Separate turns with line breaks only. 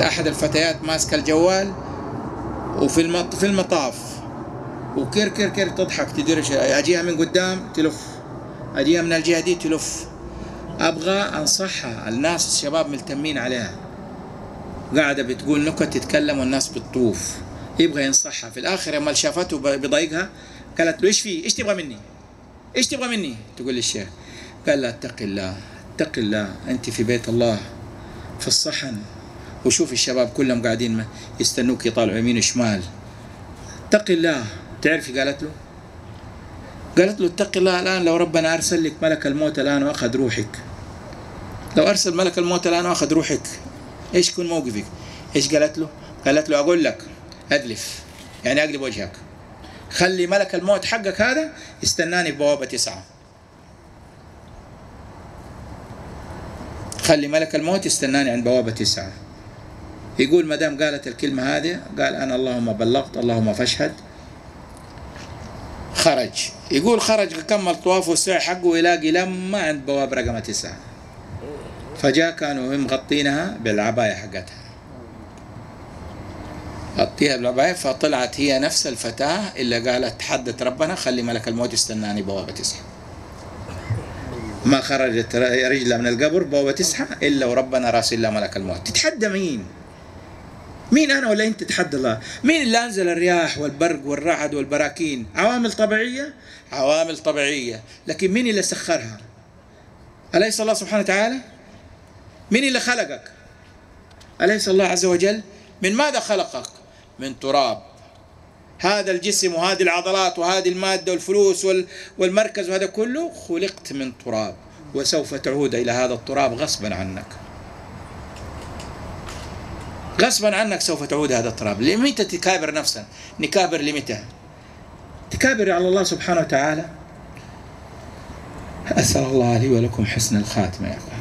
أحد الفتيات ماسكه الجوال وفي المط... في المطاف. وكر كر كر تضحك تدير أجيها من قدام تلف. أجيها من الجهة دي تلف. أبغى أنصحها. الناس الشباب ملتمين عليها. قاعدة بتقول نكت تتكلم والناس بتطوف. يبغى ينصحها. في الآخر لما شافته بضايقها قالت له إيش في؟ إيش تبغى مني؟ إيش تبغى مني؟ تقول للشيخ قال لها اتق الله. اتق الله. أنت في بيت الله. في الصحن. وشوف الشباب كلهم قاعدين يستنوك يطالعوا يمين وشمال. اتق الله. تعرفي قالت له؟ قالت له اتق الله الآن لو ربنا أرسل لك ملك الموت الآن وأخذ روحك. لو أرسل ملك الموت الآن وأخذ روحك إيش يكون موقفك؟ إيش قالت له؟ قالت له أقول لك أدلف. يعني أقلب وجهك. خلي ملك الموت حقك هذا يستناني ببوابة تسعه خلي ملك الموت يستناني عند بوابة تسعه يقول ما دام قالت الكلمة هذه قال أنا اللهم بلغت اللهم فاشهد. خرج. يقول خرج كمل طوافه والسعي حقه ويلاقي لما عند بواب رقم تسعة. فجاء كانوا مغطينها بالعباية حقتها. غطيها بالعباية فطلعت هي نفس الفتاة اللي قالت تحدث ربنا خلي ملك الموت يستناني بوابة تسعة. ما خرجت رجلها من القبر بوابة تسعة إلا وربنا راسل لها ملك الموت. تتحدى مين؟ مين أنا ولا أنت؟ تحدى الله. مين اللي أنزل الرياح والبرق والرعد والبراكين؟ عوامل طبيعية؟ عوامل طبيعية. لكن مين اللي سخرها؟ أليس الله سبحانه وتعالى؟ مين اللي خلقك؟ أليس الله عز وجل؟ من ماذا خلقك؟ من تراب. هذا الجسم وهذه العضلات وهذه المادة والفلوس والمركز وهذا كله خلقت من تراب. وسوف تعود إلى هذا التراب غصبا عنك. غصبا عنك سوف تعود هذا التراب. لمتى تكابر نفسا؟ نكابر لمتى؟ تكابر على الله سبحانه وتعالى. أسأل الله لي ولكم حسن الخاتمة يا أخوان.